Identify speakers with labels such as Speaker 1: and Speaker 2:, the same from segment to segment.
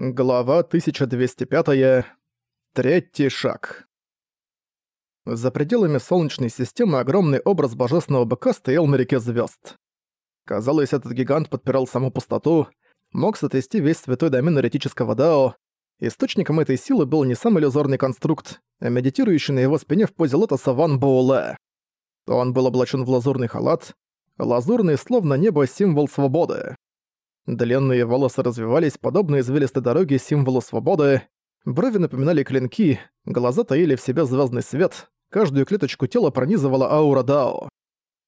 Speaker 1: Глава 1205. Третий шаг. За пределами Солнечной системы огромный образ божественного быка стоял на реке звезд. Казалось, этот гигант подпирал саму пустоту, мог сотрясти весь святой домен эретического Дао. Источником этой силы был не сам иллюзорный конструкт, а медитирующий на его спине в позе лотоса Ван Боуле. Он был облачен в лазурный халат, лазурный, словно небо, символ свободы. Длинные волосы развивались, подобно извилистой дороге символу свободы. Брови напоминали клинки, глаза таили в себе звездный свет, каждую клеточку тела пронизывала аура Дао.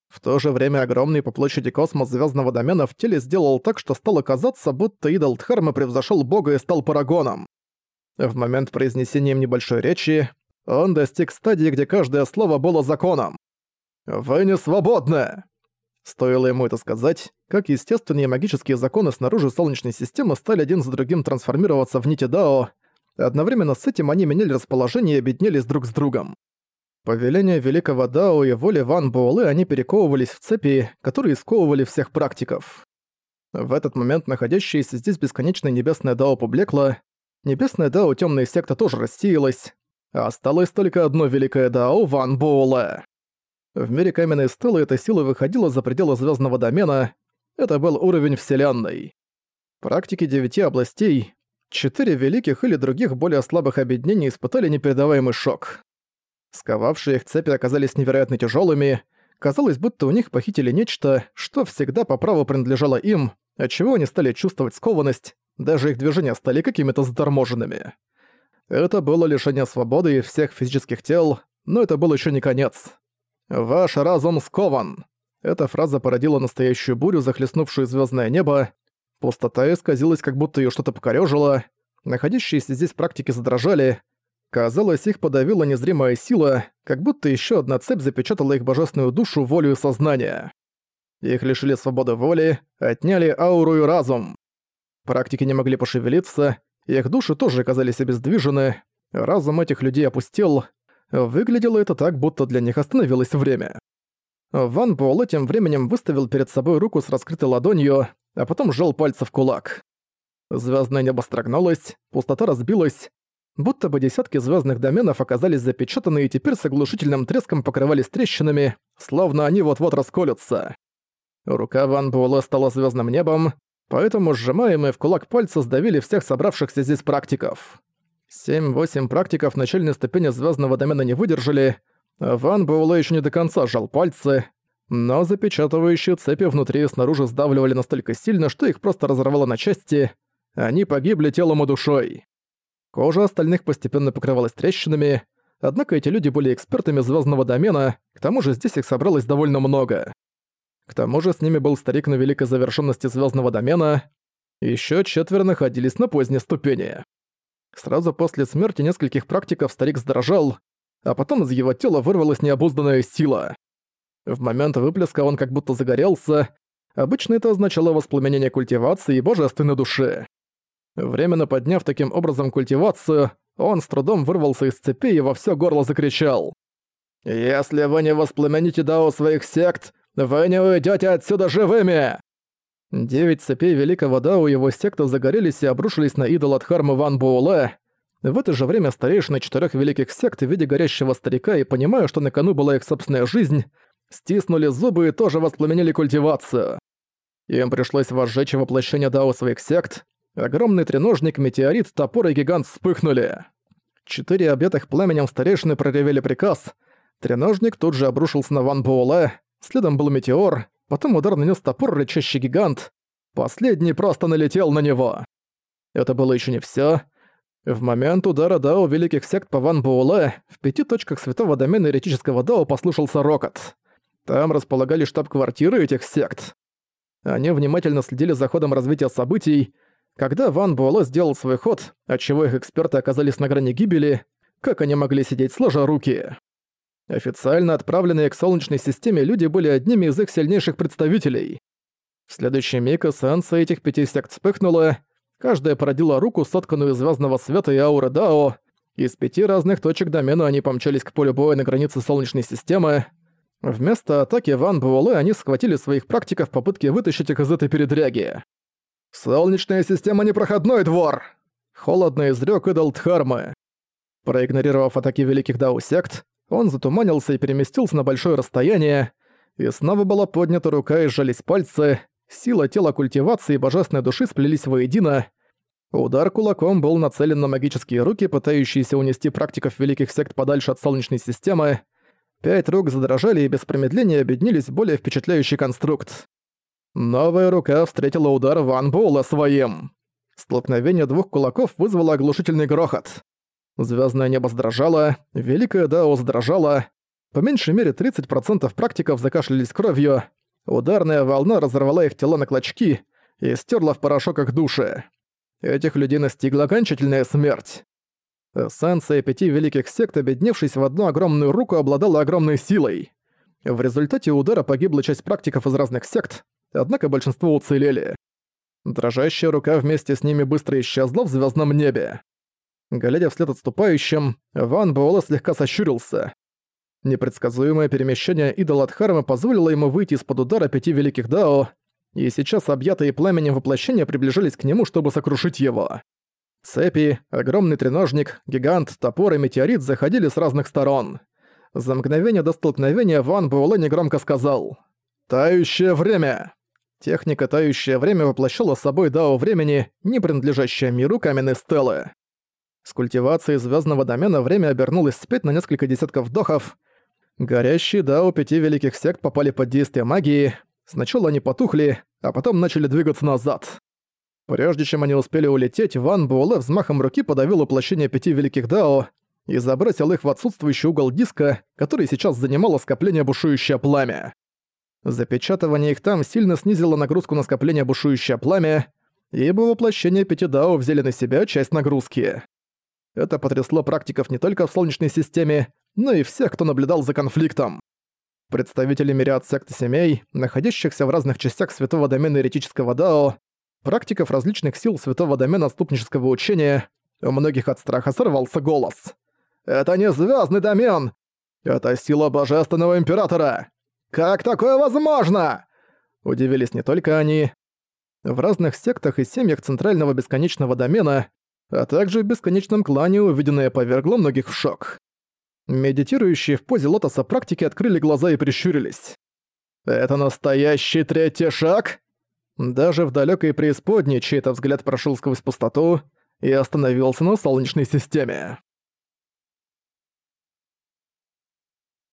Speaker 1: В то же время огромный по площади космос звездного домена в теле сделал так, что стало казаться, будто идол Дхарма превзошел бога и стал парагоном. В момент произнесения небольшой речи он достиг стадии, где каждое слово было законом. «Вы не свободны!» Стоило ему это сказать, как естественные магические законы снаружи Солнечной системы стали один за другим трансформироваться в нити Дао, одновременно с этим они меняли расположение и объединились друг с другом. По велению Великого Дао и воли Ван Буэлэ они перековывались в цепи, которые сковывали всех практиков. В этот момент находящееся здесь бесконечное небесное Дао поблекло, небесное Дао темная секта тоже рассеялась, а осталось только одно великое Дао Ван Буэлэ. В мире каменной стелы эта сила выходила за пределы звездного домена. Это был уровень Вселенной. Практики девяти областей, четыре великих или других более слабых объединений испытали непередаваемый шок. Сковавшие их цепи оказались невероятно тяжелыми. Казалось, будто у них похитили нечто, что всегда по праву принадлежало им, отчего они стали чувствовать скованность, даже их движения стали какими-то заторможенными. Это было лишение свободы всех физических тел, но это был еще не конец. «Ваш разум скован!» Эта фраза породила настоящую бурю, захлестнувшую звездное небо. Пустота исказилась, как будто ее что-то покорёжило. Находящиеся здесь практики задрожали. Казалось, их подавила незримая сила, как будто еще одна цепь запечатала их божественную душу, волю и сознание. Их лишили свободы воли, отняли ауру и разум. Практики не могли пошевелиться, их души тоже оказались обездвижены, разум этих людей опустел, Выглядело это так, будто для них остановилось время. Ван Буэлэ тем временем выставил перед собой руку с раскрытой ладонью, а потом сжал пальцы в кулак. Звездное небо строгнулось, пустота разбилась, будто бы десятки звездных доменов оказались запечатаны и теперь с оглушительным треском покрывались трещинами, словно они вот-вот расколются. Рука Ван Буэлэ стала звездным небом, поэтому сжимаемые в кулак пальцы сдавили всех собравшихся здесь практиков. Семь-восемь практиков начальной ступени звездного домена не выдержали, Ван Буэлэ еще не до конца сжал пальцы, но запечатывающие цепи внутри и снаружи сдавливали настолько сильно, что их просто разорвало на части, они погибли телом и душой. Кожа остальных постепенно покрывалась трещинами, однако эти люди были экспертами звездного домена, к тому же здесь их собралось довольно много. К тому же с ними был старик на великой завершенности звездного домена, еще четверо находились на поздней ступени. Сразу после смерти нескольких практиков старик задрожал, а потом из его тела вырвалась необузданная сила. В момент выплеска он как будто загорелся, обычно это означало воспламенение культивации и божественной души. Временно подняв таким образом культивацию, он с трудом вырвался из цепи и во всё горло закричал. «Если вы не воспламените дао своих сект, вы не уйдёте отсюда живыми!» Девять цепей Великого Дао и его секта загорелись и обрушились на идола Дхармы Ван Буэлэ. В это же время старейшины четырех великих сект, видя горящего старика и понимая, что на кону была их собственная жизнь, стиснули зубы и тоже воспламенили культивацию. Им пришлось возжечь воплощение Дао своих сект. Огромный треножник, метеорит, топор и гигант вспыхнули. Четыре обетых пламенем старейшины проревели приказ. Треножник тут же обрушился на Ван Буэлэ, следом был метеор, Потом удар нанес топор рычащий гигант. Последний просто налетел на него. Это было еще не все. В момент удара Дао Великих Сект по Ван Буэлэ в пяти точках святого домена еретического Дао послушался рокот. Там располагали штаб-квартиры этих сект. Они внимательно следили за ходом развития событий. Когда Ван Буэлэ сделал свой ход, отчего их эксперты оказались на грани гибели, как они могли сидеть сложа руки? Официально отправленные к Солнечной системе люди были одними из их сильнейших представителей. В следующий миг эссенция этих пяти сект вспыхнула, каждая породила руку, сотканную из звездного света и ауры Дао. Из пяти разных точек домена они помчались к полю боя на границе Солнечной системы. Вместо атаки Ван Буэлэ они схватили своих практиков в попытке вытащить их из этой передряги. «Солнечная система — непроходной двор!» холодно изрёк идол Дхармы. Проигнорировав атаки великих дао-сект, он затуманился и переместился на большое расстояние, и снова была поднята рука и сжались пальцы, сила тела культивации и божественной души сплелись воедино. Удар кулаком был нацелен на магические руки, пытающиеся унести практиков великих сект подальше от Солнечной системы. Пять рук задрожали и без промедления объединились в более впечатляющий конструкт. Новая рука встретила удар Ван Буэлла своим. Столкновение двух кулаков вызвало оглушительный грохот. Звездное небо сдрожало, Великое Дао сдрожало. По меньшей мере 30% практиков закашлялись кровью. Ударная волна разорвала их тела на клочки и стерла в порошок их души. Этих людей настигла окончательная смерть. Эссенция пяти великих сект, объединившись в одну огромную руку, обладала огромной силой. В результате удара погибла часть практиков из разных сект, однако большинство уцелели. Дрожащая рука вместе с ними быстро исчезла в звездном небе. Глядя вслед отступающим, Ван Буэлэ слегка сощурился. Непредсказуемое перемещение идола Дхармы позволило ему выйти из-под удара пяти великих Дао, и сейчас объятые пламенем воплощения приближались к нему, чтобы сокрушить его. Цепи, огромный треножник, гигант, топор и метеорит заходили с разных сторон. За мгновение до столкновения Ван Буэлэ негромко сказал «Тающее время!». Техника «Тающее время» воплощала собой дао времени, не принадлежащее миру каменной стелы. С культивацией звездного домена время обернулось спеть на несколько десятков вдохов. Горящие дао пяти великих сект попали под действие магии. Сначала они потухли, а потом начали двигаться назад. Прежде чем они успели улететь, Ван Буэлэ взмахом руки подавил воплощение пяти великих дао и забросил их в отсутствующий угол диска, который сейчас занимало скопление бушующее пламя. Запечатывание их там сильно снизило нагрузку на скопление бушующее пламя, ибо воплощение пяти дао взяли на себя часть нагрузки. Это потрясло практиков не только в Солнечной системе, но и всех, кто наблюдал за конфликтом. Представители мириад сект и семей, находящихся в разных частях святого домена еретического дао, практиков различных сил святого домена отступнического учения, у многих от страха сорвался голос. «Это не звездный домен! Это сила божественного императора! Как такое возможно?» Удивились не только они. В разных сектах и семьях центрального бесконечного домена, а также в бесконечном клане увиденное повергло многих в шок. Медитирующие в позе лотоса практики открыли глаза и прищурились. «Это настоящий третий шаг?» Даже в далекой преисподней чей-то взгляд прошел сквозь пустоту и остановился на Солнечной системе.